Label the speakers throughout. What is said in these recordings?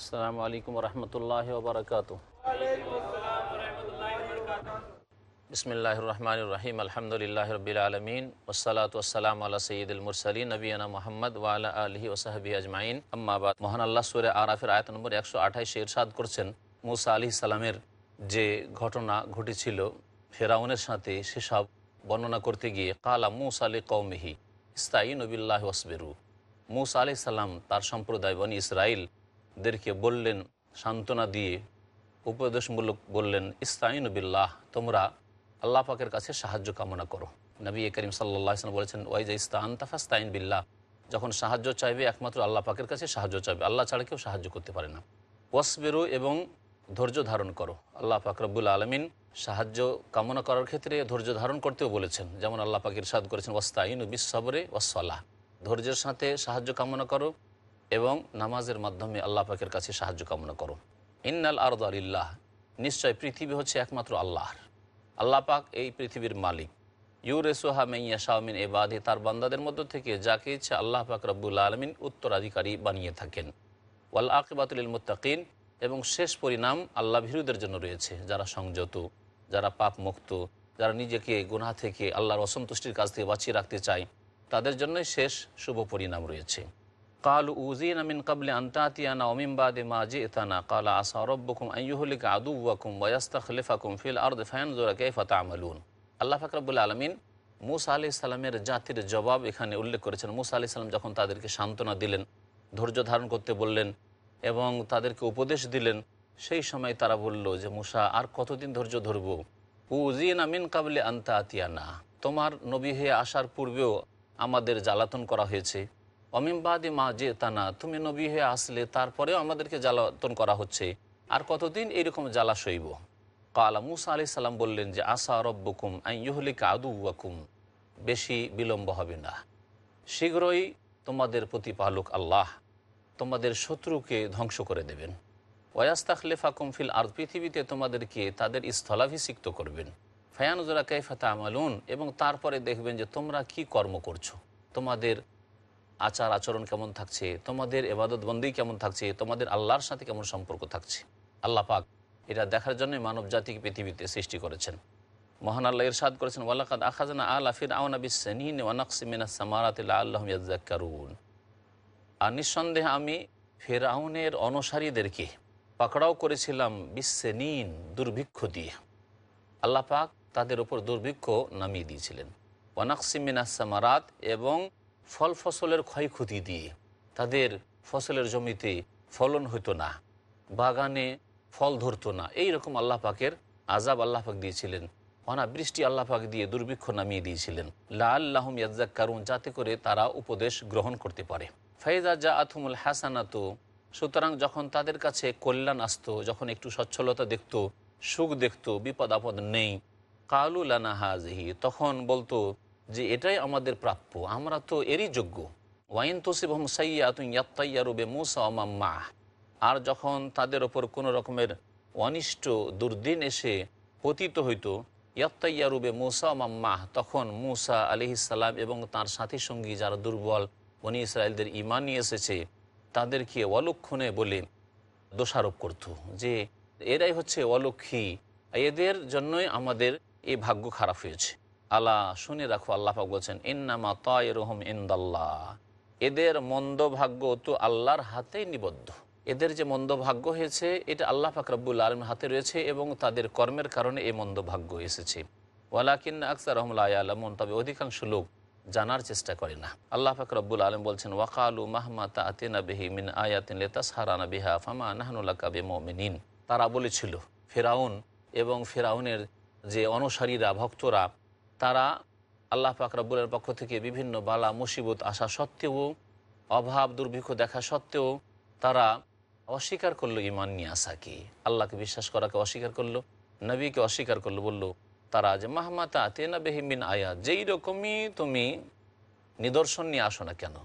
Speaker 1: আসসালামু আলাইকুম রহমতুল্লাহ বারকাত বিসমিল্লাহ রহমান রাহিম আলহামদুলিল্লাহ রবিল আলমিন ওসালাত ওসালাম আল্লাহ সঈদুল মুরসালী নবীনা মোহাম্মদ ওয়ালা আলহি ওসাহাবি আজমাইন আম্মাবাদ মোহন আল্লাহ সুরে আরাফের আয়াত নম্বর একশো আঠাইশে ইরশাদ করছেন। মুসা আলি সালামের যে ঘটনা ঘটেছিল, ফেরাউনের সাথে সেসব বর্ণনা করতে গিয়ে, কালা মুসা আলি কৌমিহি ইস্তাই নবিল্লাহ ওসবেরু মুসা আলি সাল্লাম তার সম্প্রদায় বনি ইসরায়েল দেরকে বললেন সান্ত্বনা দিয়ে, উপদেশমূলক বললেন, ইস্তাইন বিল্লাহ, তোমরা আল্লাহ পাকের কাছে সাহায্য কামনা করো। নবী করিম সাল্লাহ ইসলাম বলেছেন ওয়াইজা ইস্তান তাফাস্তাইন বিল্লাহ। যখন সাহায্য চাইবে, একমাত্র আল্লাহ পাকের কাছে সাহায্য চাইবে। আল্লাহ ছাড়া কেউ সাহায্য করতে পারে না। ওয়াসবেরু এবং ধৈর্য ধারণ করো। আল্লাহ পাক রব্বুল আলমিন সাহায্য কামনা করার ক্ষেত্রে ধৈর্য ধারণ করতেও বলেছেন। যেমন আল্লাহ পাকের সাদ করেছেন, ওয়াস্তাইন বিশ্বরে ওয়াসাল্লাহ ধৈর্যের সাথে সাহায্য কামনা করো। এবং নামাজের মাধ্যমে আল্লাহ পাকের কাছে সাহায্য কামনা করো। ইন্নাল আরদ আলিল্লাহ নিশ্চয় পৃথিবী হচ্ছে একমাত্র আল্লাহর। আল্লাহ পাক এই পৃথিবীর মালিক। ইউরেসোহা মেইয়া শাহমিন এবাদে তার বান্দাদের মধ্য থেকে যাকে ইচ্ছে আল্লাহ পাক রব্বুল আলমিন উত্তরাধিকারী বানিয়ে থাকেন। ওয়াল আকিবাতুল মুত্তাকিন, এবং শেষ পরিণাম আল্লাহ ভীরুদের জন্য রয়েছে, যারা সংযত, যারা পাপ মুক্ত, যারা নিজেকে গুনাহ থেকে, আল্লাহর অসন্তুষ্টির কাছ থেকে বাঁচিয়ে রাখতে চায়, তাদের জন্যই শেষ শুভ পরিণাম রয়েছে। কালু উজিন আমিন কাবলে আন্তাতিয়ানা অমিমবাদে মা জে ইতানা কালা আসা রব্বকুম আইয়ুহলিক আদুয়াকুম ওয়াস্তা খলিফাকুম ফিল আর্দ ফায়ানজোরা কেফাতা আমলুন আল্লাহ ফাকরাবুল আলমিন মুসা আলি জাতির জবাব এখানে উল্লেখ করেছেন। মুসা আলি সাল্লাম যখন তাদেরকে সান্ত্বনা দিলেন, ধৈর্য ধারণ করতে বললেন এবং তাদেরকে উপদেশ দিলেন, সেই সময় তারা বলল যে, মুসা, আর কতদিন ধৈর্য ধরব? উজিন আমিন কাবলে আন্তা আতিয়ানা তোমার নবী হয়ে আসার পূর্বেও আমাদের জ্বালাতন করা হয়েছে। অমিমবাদে মা যে তানা তুমি নবী হয়ে আসলে, তারপরেও আমাদেরকে জ্বালাতন করা হচ্ছে। আর কতদিন এইরকম জ্বালা সইব? কালা মুসা আলি সাল্লাম বললেন যে, আসা রব্বকুম আইহলিকা আদুয়াকুম বেশি বিলম্ব হবে না। শীঘ্রই তোমাদের প্রতিপালক আল্লাহ তোমাদের শত্রুকে ধ্বংস করে দেবেন। ওয়াস্তাখলেফাকুম ফিল আর পৃথিবীতে তোমাদেরকে তাদের স্থলাভিষিক্ত করবেন। ফায়ানুজরা কাইফাতা আমালুন এবং তারপরে দেখবেন যে তোমরা কি কর্ম করছ। তোমাদের আচার আচরণ কেমন থাকছে? তোমাদের এবাদত বন্দি কেমন থাকছে? তোমাদের আল্লাহর সাথে কেমন সম্পর্ক থাকছে? আল্লাহ পাক এটা দেখার জন্য মানব জাতিকে পৃথিবীতে সৃষ্টি করেছেন। মহান আল্লাহ ইরশাদ করেছেন, ওয়ালাকাদ আখাজানা আল্লাহ ফির আউনা বিসনিন ওয়ানাকসিমিনা সামারাতিল আল্লাহ ইয়াজ্জাকারুন আর নিঃসন্দেহে আমি ফেরাউনের অনুসারীদেরকে পাকড়াও করেছিলাম বিশ্বনিন দুর্ভিক্ষ দিয়ে। আল্লাহ পাক তাদের ওপর দুর্ভিক্ষ নামিয়ে দিয়েছিলেন। ওয়ানাকসিমিনা সামারাত এবং ফল ফসলের ক্ষয়ক্ষতি দিয়ে তাদের ফসলের জমিতে ফলন হতো না, বাগানে ফল ধরতো না। এই রকম আল্লাহ পাকের আজাব আল্লাহ পাক দিয়েছিলেন। অনা বৃষ্টি আল্লাহ পাক দিয়ে দুর্ভিক্ষ নামিয়ে দিয়েছিলেন। লা আল্লাহম ইয়াজ্জাক কারুন যাতে করে তারা উপদেশ গ্রহণ করতে পারে। ফাইজা জা আথমুল হাসানাত, সুতরাং যখন তাদের কাছে কল্যাণ আসতো, যখন একটু সচ্ছলতা দেখত, সুখ দেখত, বিপদ আপদ নেই, কালু লানা হাজহি, তখন বলতো যে এটাই আমাদের প্রাপ্য, আমরা তো এরই যোগ্য। ওয়াইন তোসিবহম সাইয়া তুই ইয়াত্তাইয়ারুবে মুসা মা আর যখন তাদের ওপর কোনো রকমের অনিষ্ট, দুর্দিন এসে পতিত হইতো ইয়াত্তাইয়ারুবে মুসা মাম্মা তখন মুসা আলিহিসাল্লাম এবং তার সাথী সঙ্গী যারা দুর্বল বনি ইসরায়েলদের ইমান নিয়ে এসেছে, তাদেরকে অলক্ষণে বলে দোষারোপ করত যে এরাই হচ্ছে অলক্ষী। এদের জন্যই আমাদের এই ভাগ্য খারাপ হয়েছে। আল্লাহ, শুনে রাখো, আল্লাহ পাক বলছেন, ইন্নামা তয় রহম ইন্দাল্লাহ। এদের মন্দ ভাগ্য তো আল্লাহর হাতেই নিবদ্ধ। এদের যে মন্দ ভাগ্য হয়েছে, এটা আল্লাহ ফাকরাবুল আলম হাতে রয়েছে এবং তাদের কর্মের কারণে এই মন্দ ভাগ্য এসেছে। ওয়ালাকিন আকসার রহমুল্লাহ আলমন তবে অধিকাংশ লোক জানার চেষ্টা করে না। আল্লাহ ফাকরাবুল আলম বলছেন, ওয়াকালু মাহমা তা আতেনা বেহি মিন আয়াতিন লেতাস হারানা বিহা ফামা নাহনুল্লা কাবে মমিনিন তারা বলেছিল, ফেরাউন এবং ফেরাউনের যে অনুসারীরা, ভক্তরা তারা আল্লাহ ফাকরাবুলের পক্ষ থেকে বিভিন্ন বালা, মুসিবত আসা সত্ত্বেও, অভাব, দুর্ভিক্ষ দেখা সত্ত্বেও তারা অস্বীকার করল ইমান নিয়ে আসাকে। আল্লাহকে বিশ্বাস করাকে অস্বীকার করল, নবীকে অস্বীকার করল, বলল, তারা যে মাহমাতা তেনা বেহিমিন আয়া, যেই রকমই তুমি নিদর্শন নিয়ে আসো না কেন?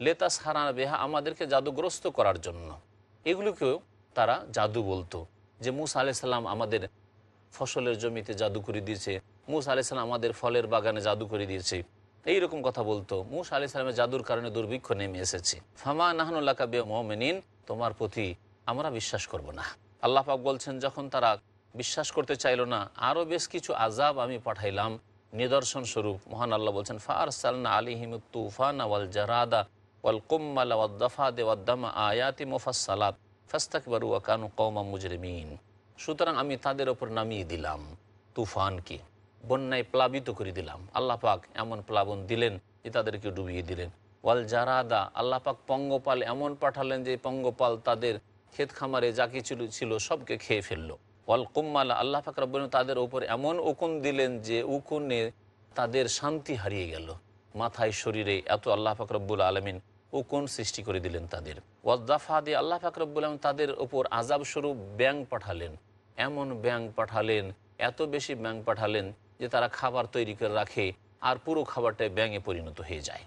Speaker 1: লেতাস হারানা বেহা আমাদেরকে জাদুগ্রস্ত করার জন্য। এগুলোকেও তারা জাদু বলতো। যে মুসা আলাইসাল্লাম আমাদের ফসলের জমিতে জাদু করে দিয়েছে মুসা আলাইসাল্লাম আমাদের ফলের বাগানে জাদু করে দিয়েছে। এই রকম কথা বলতো। মুসা আলি সাল্লামের জাদুর কারণে দুর্ভিক্ষ নেমে এসেছে। ফামা নাহনুল্লাহ কাবে মোমেনিন, তোমার প্রতি আমরা বিশ্বাস করব না। আল্লাহ পাক বলছেন, যখন তারা বিশ্বাস করতে চাইল না আরও বেশ কিছু আজাব আমি পাঠাইলাম। নিদর্শন স্বরূপ মহান আল্লাহ বলছেন ফার সালনা আলিহিম তুফান ওয়াল জারাদা ওয়াল কুম্মাল ওয়াল দফাদে ওয়াদ্দামা আয়াতি মুফাসালাত ফাস্তাকবারু ওয়াকানু কৌমা মুজরিমিন। সুতরাং আমি তাদের ওপর নামিয়ে দিলাম। তুফানকে বন্যায় প্লাবিত করে দিলাম। আল্লাহ পাক এমন প্লাবন দিলেন যে তাদেরকে ডুবিয়ে দিলেন। ওয়াল জারাদা, আল্লাহ পাক পঙ্গপাল এমন পাঠালেন যে পঙ্গপাল তাদের ক্ষেত খামারে যা কিছু ছিল সবকে খেয়ে ফেলল। ওয়াল কুম্মাল, আল্লাহ পাক রব্বন তাদের ওপর এমন উকুন দিলেন যে উকুনে তাদের শান্তি হারিয়ে গেল। মাথায় শরীরে এত আল্লাহ পাক রব্বুল আলমিন উকুন সৃষ্টি করে দিলেন তাদের। ওয়াদ্দাফা দিয়ে আল্লাহ পাক রব্বুল আলমিন তাদের ওপর আজাব স্বরূপ ব্যাং পাঠালেন। এমন ব্যাং পাঠালেন, এত বেশি ব্যাং পাঠালেন যে তারা খাবার তৈরি করে রাখে আর পুরো খাবারটাই ব্যাঙে পরিণত হয়ে যায়।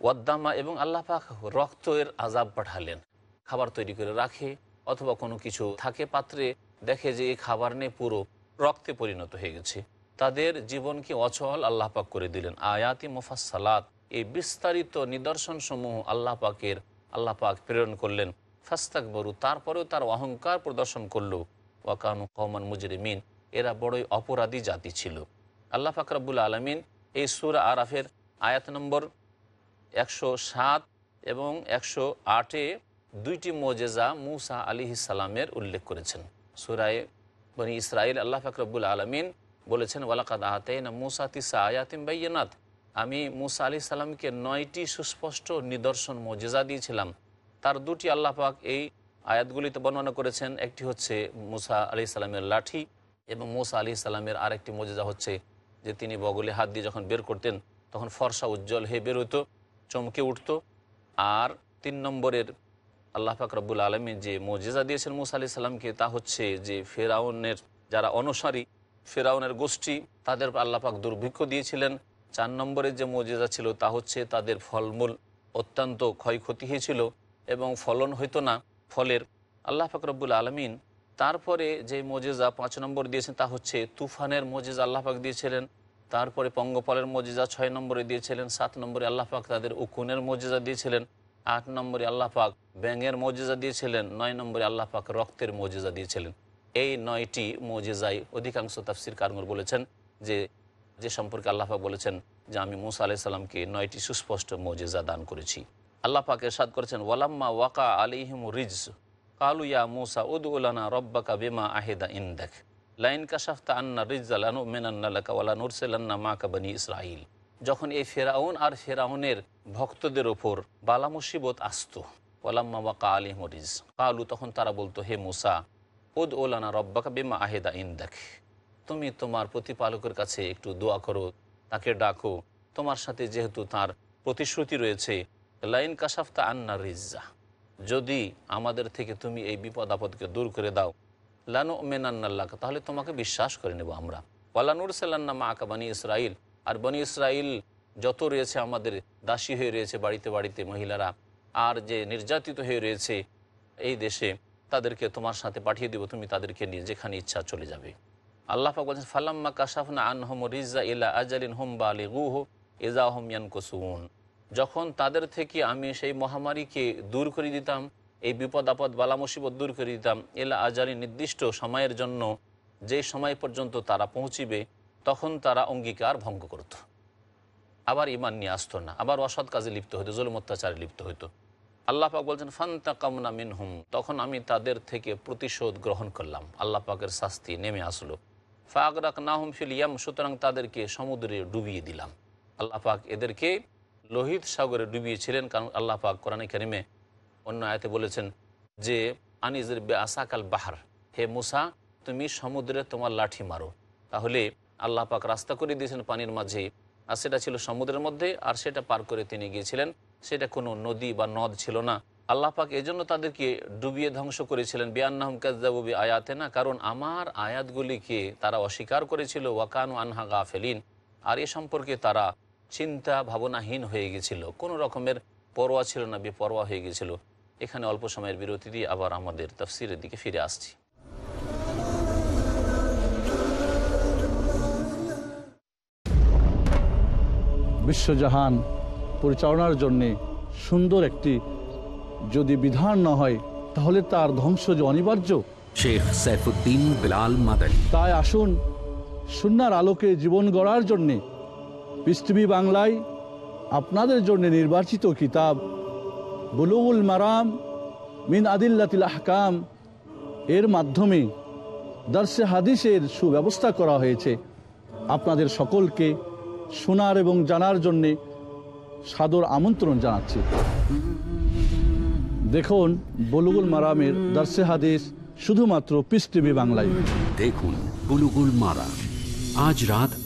Speaker 1: ওয়াদ্দামা এবং আল্লাহ পাক রক্তের আজাব পাঠালেন। খাবার তৈরি করে রাখে অথবা কোনো কিছু থাকে পাত্রে দেখে যে এই খাবার নেই পুরো রক্তে পরিণত হয়ে গেছে। তাদের জীবনকে অচল আল্লাহ পাক করে দিলেন। আয়াতি মুফাসালাত এই বিস্তারিত নিদর্শন সমূহ আল্লাহ পাকের, আল্লাহ পাক প্রেরণ করলেন। ফাস্তাক বরু তারপরেও তার অহংকার প্রদর্শন করল। ওয়াকানু কমান মুজরিমিন এরা বড়ই অপরাধী জাতি ছিল। আল্লাহ ফাকরাবুল আলমিন এই সুরা আরাফের আয়াত নম্বর একশো সাত এবং একশো আটে দুইটি মোজেজা মুসা আলী সালামের উল্লেখ করেছেন। সুরায় বনি ইসরায়েল আল্লাহ ফাকরাবুল আলমিন বলেছেন, ওয়ালাকাদ আহতেন মুসা তিসা আয়াতিম বাইনাত আমি মুসা আলি সাল্লামকে নয়টি সুস্পষ্ট নিদর্শন মোজেজা দিয়েছিলাম। তার দুটি আল্লাহ পাক এই আয়াতগুলিতে বর্ণনা করেছেন। একটি হচ্ছে মুসা আলি সাল্লামের লাঠি এবং মোসা আলি সাল্লামের আরেকটি মজেজা হচ্ছে যে তিনি বগলে হাত দিয়ে যখন বের করতেন, তখন ফর্সা উজ্জ্বল হয়ে বের হতো চমকে উঠত। আর তিন নম্বরের আল্লাহ রব্বুল আলমী যে মজেজা দিয়েছেন মুসা আলি সাল্লামকে তা হচ্ছে যে ফেরাউনের যারা অনুসারী, ফেরাউনের গোষ্ঠী, তাদের আল্লাহ পাক দুর্ভিক্ষ দিয়েছিলেন। চার নম্বরের যে মজেজা ছিল, তা হচ্ছে তাদের ফলমূল অত্যন্ত ক্ষয়ক্ষতি হয়েছিল এবং ফলন হইতো না। ফলের আল্লাহ ফাকরবুল আলমিন তারপরে যে মজেজা পাঁচ নম্বর দিয়েছেন তা হচ্ছে তুফানের মজেজা আল্লাহ পাক দিয়েছিলেন। তারপরে পঙ্গপালের মজেজা ছয় নম্বরে দিয়েছিলেন, সাত নম্বরে আল্লাহ পাক তাদের উকুনের মজেজা দিয়েছিলেন, আট নম্বরে আল্লাহ পাক ব্যাঙের মজেজা দিয়েছিলেন, নয় নম্বরে আল্লাহ পাক রক্তের মজেজা দিয়েছিলেন। এই নয়টি মজেজাই অধিকাংশ তাফসির কারমর বলেছেন যে যে সম্পর্কে আল্লাহ পাক বলেছেন যে, আমি মুসা আলাহি সাল্লামকে নয়টি সুস্পষ্ট মজেজা দান করেছি। আল্লাহ পাক এরশাদ করেছেন, ওয়ালাম্মা ওয়াকা আলিহিম রিজ কালু ইয়া মুসা উদুলানা রব্বাকা বেমা আহেদা ইন্দেক লাইন কাশাফতা আন্না রিজাল আনু মেনান্নালাকা ওয়ালা নুরসেলান্না মাকা বানি ইসরাইল যখন এই ফেরাউন আর ফেরাউনের ভক্তদের ওপর বালা মুসিবত আসত, ওয়ালাম্মা ওয়াকা আলিহিম রিজ, কালু তখন তারা বলতো, হে মুসা উদ ওলানা রব্বাকা বেমা আহেদা ইন্দেক তুমি তোমার প্রতিপালকের কাছে একটু দোয়া করো, তাকে ডাকো। তোমার সাথে যেহেতু তার প্রতিশ্রুতি রয়েছে, লাইন কাশাফতা আন্না রিজা যদি আমাদের থেকে তুমি এই বিপদ আপদকে দূর করে দাও লানু মেনান্নাল্লাহ তাহলে তোমাকে বিশ্বাস করে নেব আমরা। ওয়ালানুর সাল্লান্না মা আকা বানী ইসরাইল আর বনি ইসরাইল যত রয়েছে আমাদের দাসী হয়ে রয়েছে বাড়িতে বাড়িতে মহিলারা, আর যে নির্যাতিত হয়ে রয়েছে এই দেশে, তাদেরকে তোমার সাথে পাঠিয়ে দেবো, তুমি তাদেরকে নিয়ে যেখানে ইচ্ছা চলে যাবে। আল্লাহ পাক বলছেন, ফালাম্মা কাশাফনা আনহম রিজা ইলা আজালিন হোম বালি গুহ এজা হোম ইয়ানকসুন। যখন তাদের থেকে আমি সেই মহামারীকে দূর করে দিতাম, এই বিপদ আপদ বালা মুসিবত দূর করে দিতাম, এলা আজালি নির্দিষ্ট সময়ের জন্য যে সময় পর্যন্ত তারা পৌঁছিবে, তখন তারা অঙ্গীকার ভঙ্গ করত। আবার ইমান নিয়ে আসতো না, আবার অসৎ কাজে লিপ্ত হতো জুলুম অত্যাচারে লিপ্ত হতো আল্লাহ পাক বলছেন ফান্তা কামনা মিনহুম তখন আমি তাদের থেকে প্রতিশোধ গ্রহণ করলাম। আল্লাহ পাকের শাস্তি নেমে আসলো। ফাগরাক নাহুম ফিল ইয়াম, সুতরাং তাদেরকে সমুদ্রে ডুবিয়ে দিলাম। আল্লাহ পাক এদেরকে লোহিত সাগরে ডুবিয়েছিলেন, কারণ আল্লাহ পাক কোরআন কারিমে অন্য আয়তে বলেছেন যে আনিজের বে আসাকাল বাহার, হে মুসা, তুমি সমুদ্রে তোমার লাঠি মারো। তাহলে আল্লাহ পাক রাস্তা করে দিয়েছেন পানির মাঝে, আর সেটা ছিল সমুদ্রের মধ্যে, আর সেটা পার করে তিনি গিয়েছিলেন। সেটা কোনো নদী বা নদ ছিল না। আল্লাহ পাক এজন্য তাদেরকে ডুবিয়ে ধ্বংস করেছিলেন বিয়ান্নাহম কাজাবুবি আয়াতে না কারণ আমার আয়াতগুলিকে তারা অস্বীকার করেছিল ওয়াকানু আনহা গাফেলিন। আর এ সম্পর্কে তারা চিন্তা ভাবনাহীন হয়ে গেছিল। কোনো রকমের পরোয়া ছিল না বেপরোয়া হয়ে গেছিল। এখানে অল্প সময়ের বিরতি দিয়ে আবার আমাদের তফসিরের দিকে ফিরে আসছি।
Speaker 2: বিশ্বজাহান পরিচালনার জন্যে সুন্দর একটি যদি বিধান না হয় তাহলে তার ধ্বংস যে অনিবার্য।
Speaker 3: শেখ সাইফুদ্দিন বিলাল মাদানী।
Speaker 2: তাই আসুন সুনার আলোকে জীবন গড়ার জন্যে পৃথিবী বাংলায় আপনাদের জন্য নির্বাচিত কিতাব, বুলুগুল মারাম মিন আদিল্লাতিল আহকাম। এর মাধ্যমে দর্শে হাদিসের সুব্যবস্থা করা হয়েছে। আপনাদের সকলকে শোনার এবং জানার জন্যে সাদর আমন্ত্রণ জানাচ্ছি। দেখুন, বলুগুল মারামের দর্শে হাদিস শুধুমাত্র টিভি বাংলায়।
Speaker 3: দেখুন, বুলুগুল মারা আজ রাত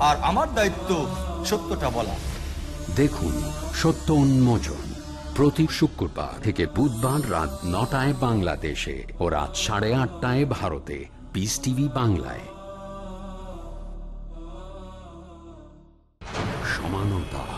Speaker 4: আর আমার দায়িত্ব সত্যটা বলা।
Speaker 3: দেখুন, সত্য উন্মোচন। প্রতি শুক্রবার থেকে বুধবার রাত নটায় বাংলাদেশে ও রাত সাড়ে আটটায় ভারতে। পিস টিভি বাংলায়। সমানতা।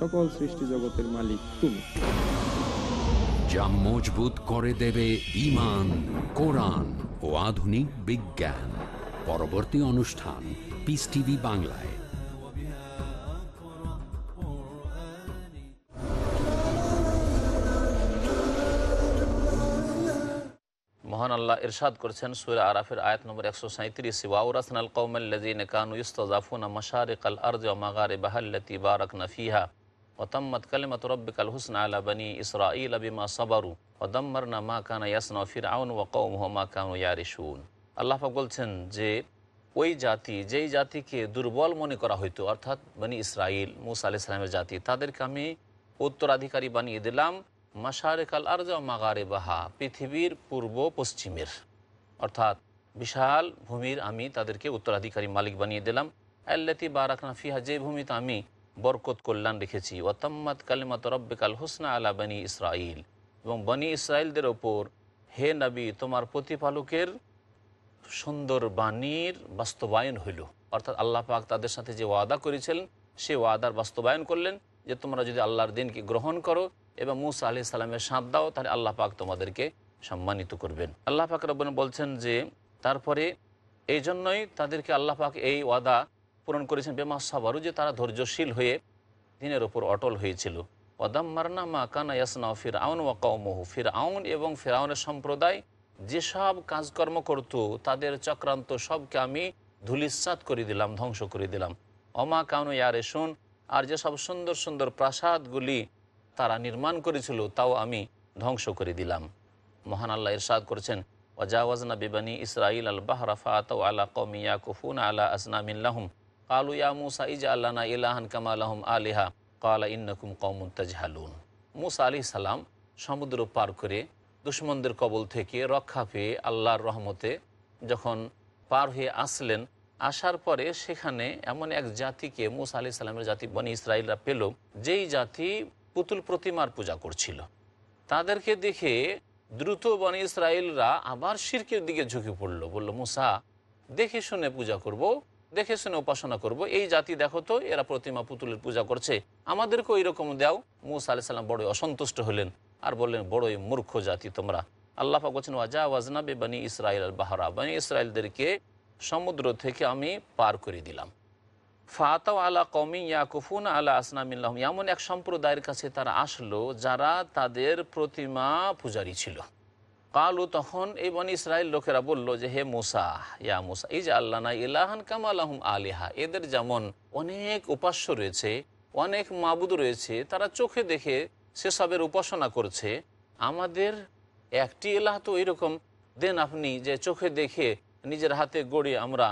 Speaker 5: সকল সৃষ্টি জগতের মালিক তুমি।
Speaker 3: যা মজবুত করে দেবে ইমান কোরআন ও আধুনিক বিজ্ঞান। পরবর্তী অনুষ্ঠান পিস টিভি বাংলায়।
Speaker 1: মহান আল্লাহ ইরশাদ করেছেন সুরা আরাফের আয়াত নম্বর একশো সাঁত্রিশ ওয়াউরাসনাল কৌমাল্লাজিন কানু ইস্তজাফুনা মশারিক আল আরজ মাগারে বাহাল্লতি বারাক নফিহা ওতম্মত কালিমত রব্বিকাল হুসন আলা বনি ইসরাঈল বিমা সাবারু ওদম্মরনা মা কানা ইয়াসনা ফির আউন ও কৌমহ মা কানু ইয়ারিসুন আল্লাহ পাক বলছেন যে, ওই জাতি, যেই জাতিকে দুর্বল মনে করা হইতো, অর্থাৎ বনি ইসরাইল মুসা আলি সালামের জাতি, তাদেরকে আমি উত্তরাধিকারী বানিয়ে দিলাম মাসারেকাল আরজা মাগারে বাহা পৃথিবীর পূর্ব পশ্চিমের। অর্থাৎ বিশাল ভূমির আমি তাদেরকে উত্তরাধিকারী মালিক বানিয়ে দিলাম। আল্লাতি বারাকনা ফিহা, যে ভূমিতে আমি বরকত, কল্যাণ রেখেছি। ওয়াতাম্মাদ কালিমাত রব্বিকাল হুসনা আলা বনি ইসরাইল এবং বনি ইসরায়েলদের ওপর হে নবী, তোমার প্রতিপালকের সুন্দর বাণীর বাস্তবায়ন হইল। অর্থাৎ আল্লাহ পাক তাদের সাথে যে ওয়াদা করেছিলেন সে ওয়াদার বাস্তবায়ন করলেন যে তোমরা যদি আল্লাহর দিনকে গ্রহণ করো এবং মুসা আলি সাল্লামের সাঁত দাও, তাহলে আল্লাহ পাক তোমাদেরকে সম্মানিত করবেন। আল্লাহ পাক রব্বান বলছেন যে, তারপরে এই জন্যই তাদেরকে আল্লাহ পাক এই ওয়াদা পূরণ করেছেন বেমা সাবারু যে তারা ধৈর্যশীল হয়ে দিনের ওপর অটল হয়েছিল। ওয়াদাম মারনা মা কানা ইয়াসনা ফির আউন ওয়া কৌমহু ফির আউন এবং ফেরাউনের সম্প্রদায় যেসব কাজকর্ম করত, তাদের চক্রান্ত সবকে আমি ধুলিসাত করে দিলাম, ধ্বংস করে দিলাম। অমা কানু ইয়ারে শুন আর যেসব সুন্দর সুন্দর প্রাসাদগুলি তারা নির্মাণ করেছিল, তাও আমি ধ্বংস করে দিলাম। মহান আল্লাহ ইরশাদ করেছেন ওয়াজাওয়াজনা বিবানি ইসরাইল আল বাহরা ফাত আলা কমিয়া কুফুন আলা আসনামিল্লাহুম কালু ইয়া মুসা ইলাহান কামালাহুম আলিহা কালা ইন্নকুম কৌমুন মুসা আলি সালাম সমুদ্র পার করে দুশ্মনদের কবল থেকে রক্ষা পেয়ে আল্লাহর রহমতে যখন পার হয়ে আসলেন, আসার পরে সেখানে এমন এক জাতিকে মুসা আলি সাল্লামের জাতি বনি ইসরায়েলরা পেল, যেই জাতি পুতুল প্রতিমার পূজা করছিল। তাদেরকে দেখে দ্রুত বনি ইসরায়েলরা আবার শিরকের দিকে ঝুঁকে পড়ল। বলল, মুসা, দেখে শুনে পূজা করব দেখে শুনে উপাসনা করব। এই জাতি দেখো তো, এরা প্রতিমা পুতুলের পূজা করছে। আমাদেরকেও এরকম দাও। মুসা আলি সাল্লাম বড়ই অসন্তুষ্ট হলেন আর বললেন, বড়ই মূর্খ জাতি তোমরা। আল্লাহ বলছেন ওয়াজা ওয়াজনাবে বানি ইসরায়েল আল বাহারা। বানি ইসরায়েলদেরকে সমুদ্র থেকে আমি পার করে দিলাম। ফাতাও আলা কমি ইয়াকুফুন আলা আসনামিল্লাহ এমন এক সম্প্রদায়ের কাছে তারা আসলো যারা তাদের প্রতিমা পূজারী ছিল। কালু তখন এই বনি ইসরায়েল লোকেরা বলল যে, হে মুসা, ইয়া মুসা, এই যে আল্লাহ না ইলাহান কামালাহুম আলিহা, এদের যেমন অনেক উপাস্য রয়েছে, অনেক মাবুদ রয়েছে, তারা চোখে দেখে সেসবের উপাসনা করছে, আমাদের একটি এলাহ তো এরকম দেন আপনি যে চোখে দেখে নিজের হাতে গড়ে আমরা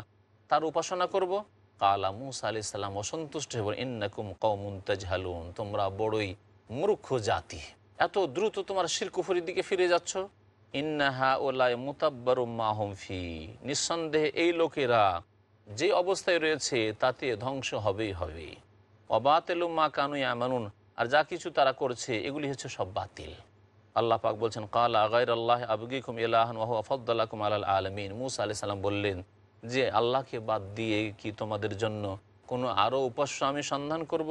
Speaker 1: তার উপাসনা করব? কালা মুসা আলি সাল্লাম অসন্তুষ্ট বলেন ইন্নাকুম কৌমুন তাজহালুন, তোমরা বড়ই মূর্খ জাতি, এত দ্রুত তোমার শিরকুফুরির দিকে ফিরে যাচ্ছ? ইন্নাহা নিঃসন্দেহে এই লোকেরা যে অবস্থায় রয়েছে, তাতে ধ্বংস হবেই হবে। অবাতেলু মা কানু আমানুন আর যা কিছু তারা করছে, এগুলি হচ্ছে সব বাতিল। আল্লাহ পাক বলছেন, কাল আগাইর আল্লাহ আবগিকুম ইলাহন ওয়াহু আফদ্দাল্লাকুম আলাল আলমিন। মুসা আলি সাল্লাম বললেন, যে আল্লাহকে বাদ দিয়ে কি তোমাদের জন্য কোনো আরও উপাস্য আমি সন্ধান করব?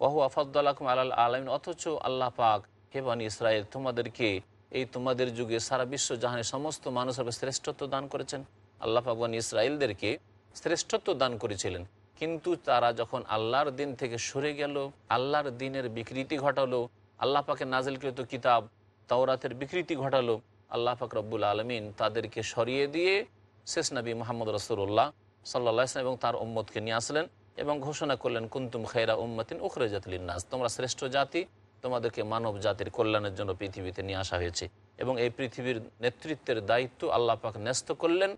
Speaker 1: ওহু আফদ্দাল্লাকুম আলাল আলমিন। অথচ আল্লাহ পাক হেবানি ইসরায়েল, তোমাদেরকে এই তোমাদের যুগে সারা বিশ্ব জাহানের সমস্ত মানুষের শ্রেষ্ঠত্ব দান করেছেন। আল্লাহ পাক বানি ইসরায়েলদেরকে শ্রেষ্ঠত্ব দান করেছিলেন। কিন্তু তারা যখন আল্লাহর দিন থেকে সরে গেল, আল্লাহর দিনের বিকৃতি ঘটালো, আল্লাহ পাকে নাজিলকৃত কিতাব তাওরাতের বিকৃতি ঘটালো, আল্লাহ পাক রব্বুল আলমিন তাদেরকে সরিয়ে দিয়ে শেষ নবী মোহাম্মদ রসুল্লাহ সাল্লাহ ইসলাম এবং তার উম্মতকে নিয়ে আসলেন এবং ঘোষণা করলেন, কুন্তুম খেরা উম্মতিন উখরে জাতলিনাস তোমরা শ্রেষ্ঠ জাতি তোমাদেরকে মানব জাতির কল্যাণের জন্য পৃথিবীতে নিয়ে আসা হয়েছে এবং এই পৃথিবীর নেতৃত্বের দায়িত্ব আল্লাহ পাক ন্যস্ত করলেন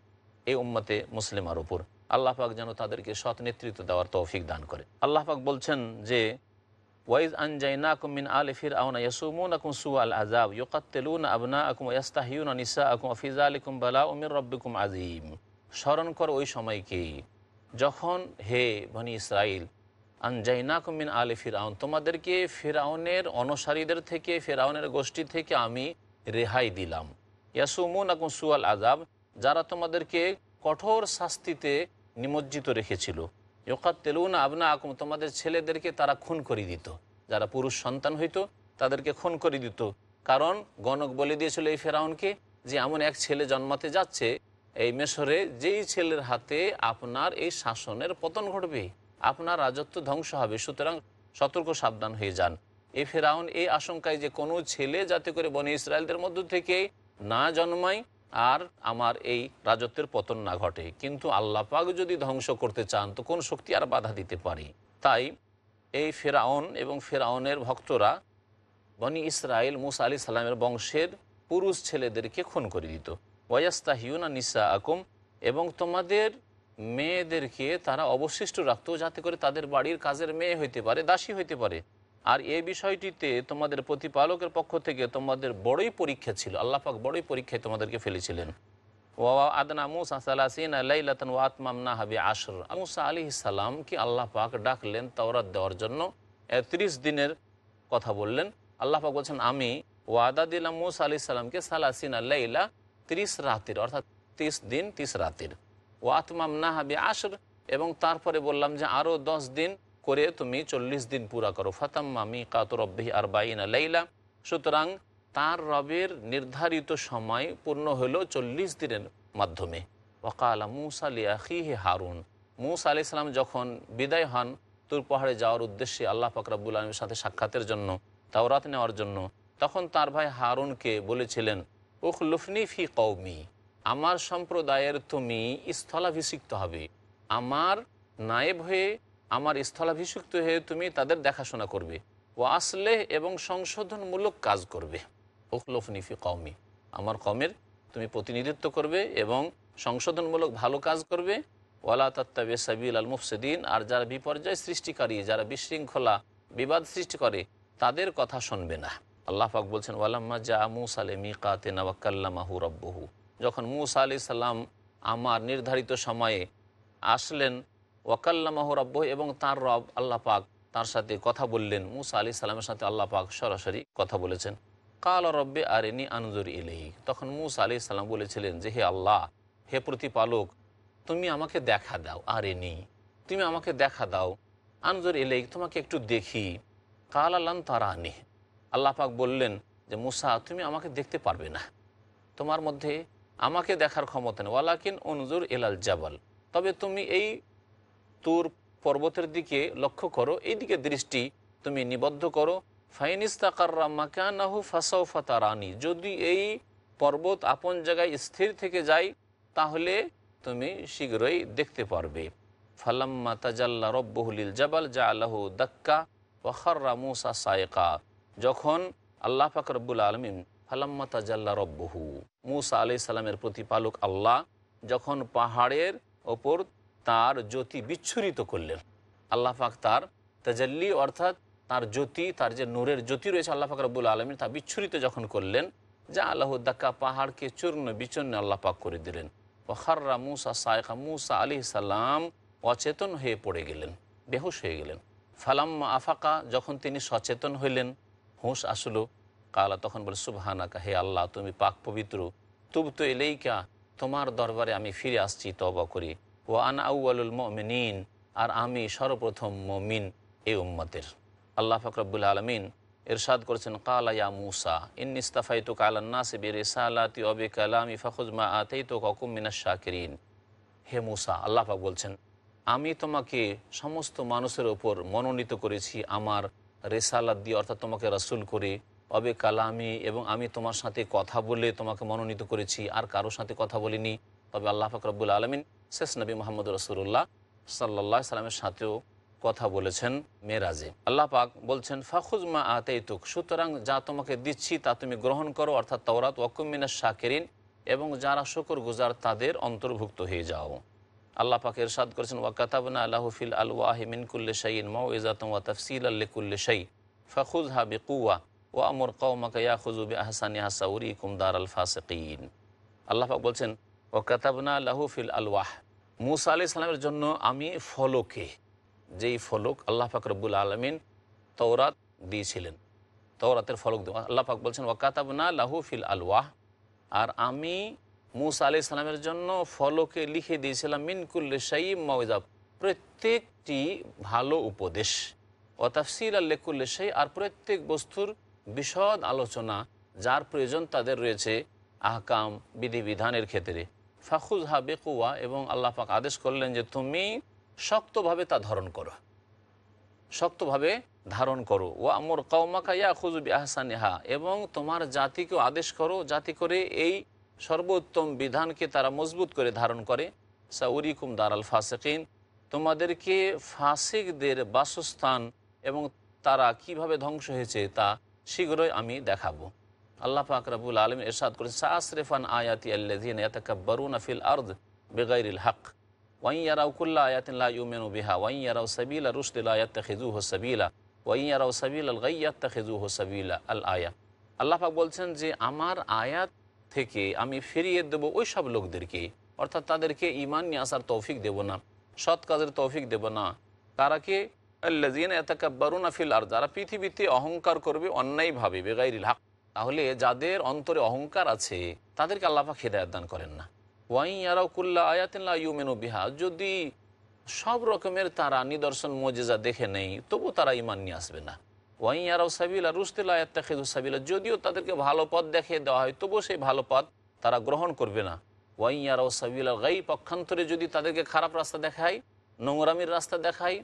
Speaker 1: এই উম্মতে মুসলিমার উপর। আল্লাহ পাক যেন তাদেরকে সৎ নেতৃত্ব দেওয়ার তৌফিক দান করে। আল্লাহ পাক বলছেন যে, ওয়াইজ আনজাইনাকুম মিন আলি ফির আউনা ইয়াসুমুনাকুম সু আল আজাব ইউকাত্তেলুন আবনা আকুম ইয়াস্তাহিউনা নিসা আকুম ফিজা আলিকুম বালা উমির রব্বিকুম আজিম স্মরণ কর ওই সময়কে যখন হে বনি ইসরাইল আনজাইনাকুম মিন আলি ফিরাউন। তোমাদেরকে ফেরাউনের অনুসারীদের থেকে, ফেরাউনের গোষ্ঠী থেকে আমি রেহাই দিলাম। ইয়াসুমুন আকুম সুয়াল আজাব যারা তোমাদেরকে কঠোর শাস্তিতে নিমজ্জিত রেখেছিল। ইয়োকাত তেলুন আবনা আকুম তোমাদের ছেলেদেরকে তারা খুন করে দিত। যারা পুরুষ সন্তান হইতো, তাদেরকে খুন করে দিত। কারণ গণক বলে দিয়েছিল এই ফেরাউনকে যে, এমন এক ছেলে জন্মাতে যাচ্ছে, এই মেশরে যেই ছেলের হাতে আপনার এই শাসনের পতন ঘটবে। আপনার রাজত্ব ধ্বংস হবে, সুতরাং সতর্ক সাবধান হয়ে যান। এই ফেরাউন এই আশঙ্কায় যে কোনো ছেলে যাতে করে বনে ইসরায়েলদের মধ্য থেকে না জন্মায়, আর আমার এই রাজত্বের পতন না ঘটে। কিন্তু আল্লাহ পাক যদি ধ্বংস করতে চান, তো কোন শক্তি আর বাধা দিতে পারে? তাই এই ফেরাউন এবং ফেরাউনের ভক্তরা বনি ইসরায়েল মুসা আলি সাল্লামের বংশের পুরুষ ছেলেদেরকে খুন করে দিত। ওয়াস্তাহিউনা নিসা আকুম এবং তোমাদের মেয়েদেরকে তারা অবশিষ্ট রাখতো যাতে করে তাদের বাড়ির কাজের মেয়ে হইতে পারে, দাসী হইতে পারে। আর এই বিষয়টিতে তোমাদের প্রতিপালকের পক্ষ থেকে তোমাদের বড়ই পরীক্ষা ছিল, আল্লাহ পাক বড়ই পরীক্ষায় তোমাদেরকে ফেলেছিলেন। ওয়া আদনা মুসা সালাসিন লাইলাতন ওয়াতমাম না হাবি আশর। মুসা আলি সালামকে আল্লাহ পাক ডাকলেন তাওরাত দেওয়ার জন্য? ত্রিশ দিনের কথা বললেন। আল্লাহ পাক বলছেন, আমি ওয়াদা দিলাম মুসা আলি সাল্লামকে সালাসিন লাইলা ত্রিশ রাতের, অর্থাৎ তিরিশ দিন তিরিশ রাতের। ওয়াতমাম না হাবি আশর এবং তারপরে বললাম যে আরও দশ দিন করে তুমি চল্লিশ দিন পুরা করো। ফাতাম্মা মি কাতর রব্বি আর বাইনা লাইলা। সুতরাং তার রবের নির্ধারিত সময় পূর্ণ হলো চল্লিশ দিনের মাধ্যমে। ওকালা মুসা লিয়াহি হারুন। মুসা আলি সাল্লাম যখন বিদায় হন, তুর পাহাড়ে যাওয়ার উদ্দেশ্যে আল্লাহ ফাকরাবুল আলমের সাথে সাক্ষাতের জন্য, তাওরাত নেওয়ার জন্য, তখন তার ভাই হারুনকে বলেছিলেন উখ লুফনি ফি কৌমি আমার সম্প্রদায়ের তুমি স্থলাভিষিক্ত হবে। আমার নায়েব হয়ে, আমার স্থলাভিষিক্ত হয়ে তুমি তাদের দেখাশোনা করবে। ও আসলে এবং সংশোধনমূলক কাজ করবে। উখলফনিফি কওমি। আমার কমের তুমি প্রতিনিধিত্ব করবে এবং সংশোধনমূলক ভালো কাজ করবে। ওয়ালা তাত্তাবে সাবিল আল মুফসিদ্দিন আর যারা বিপর্যয় সৃষ্টিকারী, যারা বিশৃঙ্খলা বিবাদ সৃষ্টি করে, তাদের কথা শুনবে না। আল্লাহ পাক বলছেন, ওয়ালাম্মা জা মুসা আলে মিকাতে নওয়াক্কাল্লামাহু রব্বহু। যখন মুসা আলি সাল্লাম আমার নির্ধারিত সময়ে আসলেন, ওয়াকাল্লামাহু রব্বহ এবং তার রব আল্লাহ পাক তার সাথে কথা বললেন, মুসা আলি সাল্লামের সাথে আল্লাহ পাক সরাসরি কথা বলেছেন। কাল রব্বে আরেনি আনজুর ইলেহি তখন মুসা আলি সাল্লাম বলেছিলেন যে, হে আল্লাহ, হে প্রতিপালক, তুমি আমাকে দেখা দাও, আরেনি, তুমি আমাকে দেখা দাও, আনজুর ইলেহি তোমাকে একটু দেখি। কাল আল্লাহ তারা আনি আল্লাহ পাক বললেন যে, মুসা, তুমি আমাকে দেখতে পারবে না। তোমার মধ্যে আমাকে দেখার ক্ষমতা নেই। ওয়ালাকিন অনুজুর এলাল জাবাল। তবে তুমি এই তুর পর্বতের দিকে লক্ষ্য করো এই দিকে দৃষ্টি তুমি নিবদ্ধ করো। ফাইনিস্তাকাররা মাকানাহু ফাসাউফা তারানি। যদি এই পর্বত আপন জায়গায় স্থির থেকে যায়, তাহলে তুমি শীঘ্রই দেখতে পারবে। ফালাম্মা তাজাল্লা রব্বহুলিল জাবাল জা আল্লাহ দাক্কা ওয়াখাররা মুসা সায়কা যখন আল্লাহ ফাকরবুল আলমিন ফালাম্মা তাজাল্লা রব্বহু। মুসা আলি সাল্লামের প্রতিপালক আল্লাহ যখন পাহাড়ের ওপর তার জ্যোতি বিচ্ছুরিত করলেন, আল্লাহ তার তাজাল্লি অর্থাৎ তার জ্যোতি, তার যে নূরের জ্যোতি রয়েছে আল্লাহ পাক রব্বুল আলমিন তা বিচ্ছুরিত যখন করলেন যা আল্লাহ দাক্কা পাহাড়কে চূর্ণ বিচূর্ণ আল্লাহ পাক করে দিলেন। ওখাররা মুসা সায়কা মুসা আলি সাল্লাম অচেতন হয়ে পড়ে গেলেন, বেহুশ হয়ে গেলেন। ফালাম্মা আফাকা, যখন তিনি সচেতন হইলেন, হুঁশ আসলো কালা তখন বলে, সুবহানাকা, হে আল্লাহ, তুমি পাক পবিত্র। তুব তো এলেইকা তোমার দরবারে আমি ফিরে আসছি তবা করি। ও আন আউআলুল মমিন আর আমি সর্বপ্রথম মমিন এই উম্মতের। আল্লাহ ফকরবুল আলমিন এরশাদ করেছেন, কালা ইয়া মুসা ইন্নিস্তাফাই তো কালান্না সে বের সালাতি অবে কালামি ফখুজমা আতেই তো ককুম মিনা শাকিরিন। হে মুসা, আল্লাহ পাক বলছেন, আমি তোমাকে সমস্ত মানুষের ওপর মনোনীত করেছি, আমার রেসালাত দিয়ে, অর্থাৎ তোমাকে রাসুল করে। অবে কালামি এবং আমি তোমার সাথে কথা বলে তোমাকে মনোনীত করেছি, আর কারও সাথে কথা বলিনি। তবে আল্লাহ ফাকরবুল আলমিন শেষ নবী মোহাম্মদ রসুল্লাহ সাল্লাহ সাল্লামের সাথেও কথা বলেছেন মেরাজে। আল্লাহ পাক বলছেন, ফাখুজ মা আতেইতুক, সুতরাং যা তোমাকে দিচ্ছি তা তুমি গ্রহণ করো, অর্থাৎ তওরাত ওয়াকুমিনা শাকেরিন, এবং যারা শকর গুজার তাদের অন্তর্ভুক্ত হয়ে যাও। আল্লাহ পাক এরশাদ করেছেন ওয়াকাতাবনা আল্লাহ ফিল আল ওয়াহি মিনকুল্লে শাইন মাউ ইজাতম ওয়া তফসিল আল্লিকুল্লে শাই ফাখুজ হা বেকুয়া ও আমর কৌমাকা ইয়া খুজুবি আহসানি হাসাউরি কুমদার আল ফাসিন আল্লাহ বলছেন ও কাতাবনা লাহু ফিল আলওয়াহ মুসা আলি জন্য আমি ফলকে, যেই ফলক আল্লাহ পাক রব্বুল আলমিন তৌরাত দিয়েছিলেন তৌরাতের ফলক আল্লাহ পাক বলছেন ও কাতাবনা লাহু ফিল আলওয়াহ আর আমি মুসা আলি ইসলামের জন্য ফলকে লিখে দিয়েছিলাম মিনকুল্লে সাইম মজাব প্রত্যেকটি ভালো উপদেশ। ও তাফসিল আল্লেকুল্লে সেই আর প্রত্যেক বস্তুর বিশদ আলোচনা যার প্রয়োজন তাদের রয়েছে আহকাম, বিধিবিধানের ক্ষেত্রে। ফাখুজ হা বেকুয়া এবং আল্লাহ পাক আদেশ করলেন যে তুমি শক্তভাবে তা ধারণ করো। শক্তভাবে ধারণ করো। ও আমর কৌমাকা ইয়া খুজবি আহসানিহা এবং তোমার জাতিকেও আদেশ করো জাতি করে এই সর্বোত্তম বিধানকে তারা মজবুত করে ধারণ করে। সাউরিকুম দারাল ফাসেকিন। তোমাদেরকে ফাসিকদের বাসস্থান এবং তারা কীভাবে ধ্বংস হয়েছে তা শীঘ্রই আমি দেখাবো। আল্লাহ পাক রাবুল আলম এরশাদ করেছে সাসরেফান আয়াতি আল্লাদিন ইয়াতাকাব্বারুনা ফিল আরদ বেগাইরিল হক। ওয়াইয়ারাউ কুল্লা আয়াতিন লা ইউমিনু বিহা ওয়াইয়ারাউ সাবিলা রুশদি লা ইয়াত্তাখিযুহু সাবিলা ওয়াইয়ারাউ সাবিলাল গাই ইয়াত্তাখিযুহু সাবিলা আল আয়া আল্লাহ বলছেন যে, আমার আয়াত থেকে আমি ফিরিয়ে দেব ওই সব লোকদেরকে, অর্থাৎ তাদেরকে ইমান নিয়ে আসার তৌফিক দেব না, সৎ কাজের তৌফিক দেব না। তারাকে ফিল আর যারা পৃথিবীতে অহংকার করবে অন্যায়ভাবে বেগাইরিল হক, তাহলে যাদের অন্তরে অহংকার আছে, তাদেরকে আল্লাপাক হেদায়ত দান করেন না। ওয়াই আরাও কুল্লা আয়াতিল্লা ইউমেনু বিহা, যদি সব রকমের তারা নিদর্শন, মজেজা দেখে নেই তবু তারা ইমান নিয়ে আসবে না। ওয়াই আরাও সাবিলা রুস্তিল্লা আয়াত্তা খেদু সাবিলা, যদিও তাদেরকে ভালো পথ দেখিয়ে দেওয়া হয়, তবুও সেই ভালো পথ তারা গ্রহণ করবে না। ওয়াই আরাও সাবিলা গাই পক্ষান্তরে যদি তাদেরকে খারাপ রাস্তা দেখায়, নোংরামির রাস্তা দেখায়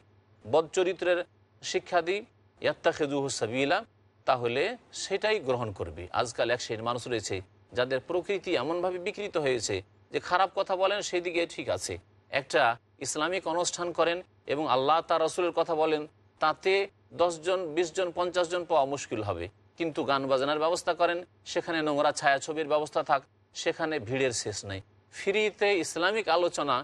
Speaker 1: বদচরিত্রের শিক্ষা দিই ইয়াত্তা খেজুহ সাবিলা, তাহলে সেটাই গ্রহণ করবে। আজকাল এক শ্রেণির মানুষ রয়েছে, যাদের প্রকৃতি এমনভাবে বিকৃত হয়েছে যে খারাপ কথা বলেন সেই দিকে ঠিক আছে। একটা ইসলামিক অনুষ্ঠান করেন এবং আল্লাহ তার রসুলের কথা বলেন, তাতে জন, বিশ জন, পঞ্চাশ জন পাওয়া মুশকিল হবে। কিন্তু গান বাজানোর ব্যবস্থা করেন, সেখানে নোংরা ছায়াছবির ব্যবস্থা থাক, সেখানে ভিড়ের শেষ নেই। ফ্রিতে ইসলামিক আলোচনা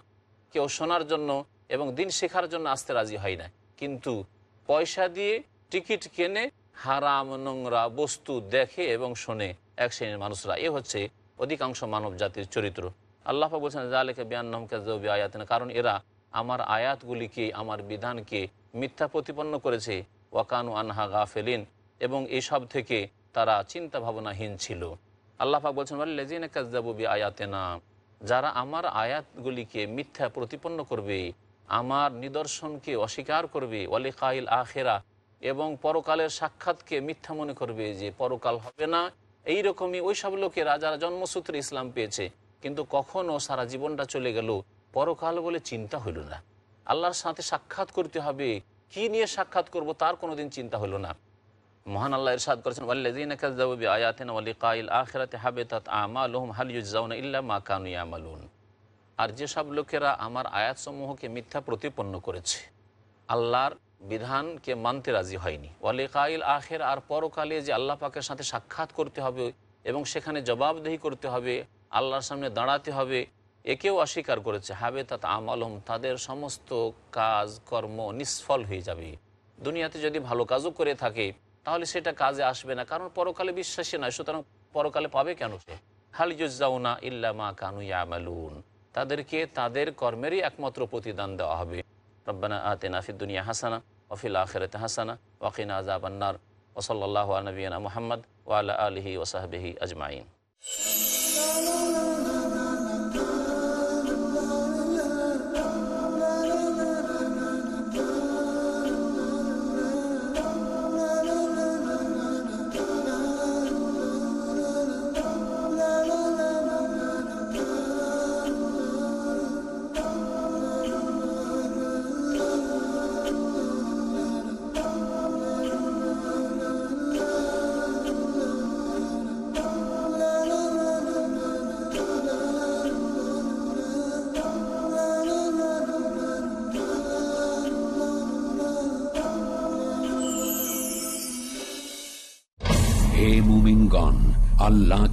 Speaker 1: কেউ শোনার জন্য এবং দিন শেখার জন্য আসতে রাজি হয় না। কিন্তু পয়সা দিয়ে টিকিট কেনে হারাম নোংরা বস্তু দেখে এবং শোনে এক শ্রেণির মানুষরা। এ হচ্ছে অধিকাংশ মানব জাতির চরিত্র। আল্লাহ বলছেন জালেকে বিয়ান্নমকে জবি আয়াত কারণ এরা আমার আয়াতগুলিকে, আমার বিধানকে মিথ্যা প্রতিপন্ন করেছে। ওয়াকানু আনহা গাফেলিন। এবং এসব থেকে তারা চিন্তা ভাবনাহীন ছিল। আল্লাহ পাক বলছেন লেজিনে বি আয়াতেনা যারা আমার আয়াতগুলিকে মিথ্যা প্রতিপন্ন করবে আমার নিদর্শনকে অস্বীকার করবে ওয়ালি কাইল আখেরা, এবং পরকালের সাক্ষাৎকে মিথ্যা মনে করবে যে পরকাল হবে না। এই রকমই ওই সব লোকেরা যারা জন্মসূত্রে ইসলাম পেয়েছে, কিন্তু কখনও সারা জীবনটা চলে গেল পরকাল বলে চিন্তা হইল না। আল্লাহর সাথে সাক্ষাৎ করতে হবে, কি নিয়ে সাক্ষাৎ করব তার কোনোদিন চিন্তা হলো না। মহান আল্লাহ ইরশাদ করেছেন, ওয়াল্লাযীনা কাযযাবু বিআয়াতিনা ওয়া লিকাইল আখিরাতি হাবিতাত আমালুহুম, হাল ইউজাউনা ইল্লা মা কানু ইয়ামালুন। আর যেসব লোকেরা আমার আয়াতসমূহকে মিথ্যা প্রতিপন্ন করেছে, আল্লাহর বিধানকে মানতে রাজি হয়নি। ওয়ালিকাইল আখের, আর পরকালে যে আল্লাহ পাকের সাথে সাক্ষাৎ করতে হবে এবং সেখানে জবাবদেহি করতে হবে, আল্লাহর সামনে দাঁড়াতে হবে, একেও অস্বীকার করেছে। হাবে তাত আমালহম, তাদের সমস্ত কাজ, কর্ম নিষ্ফল হয়ে যাবে। দুনিয়াতে যদি ভালো কাজও করে থাকে, তাহলে সেটা কাজে আসবে না, কারণ পরকালে বিশ্বাসী নয়, সুতরাং পরকালে পাবে কেন সে? হালিজুজাউনা ইল্লা মা কানু ইয়ামালুন। তাদেরকে তাদের কর্মেরই একমাত্র প্রতিদান দেওয়া হবে। রব্বানা আতে নাফিদ দুনিয়া হাসানা অফিল আখেরাতে হাসানা ওয়াকিন আজাব আন্নার ওসল্লাহ নবীনা মোহাম্মদ ওয়ালা আলহি ওসাহাবিহি আজমাইন।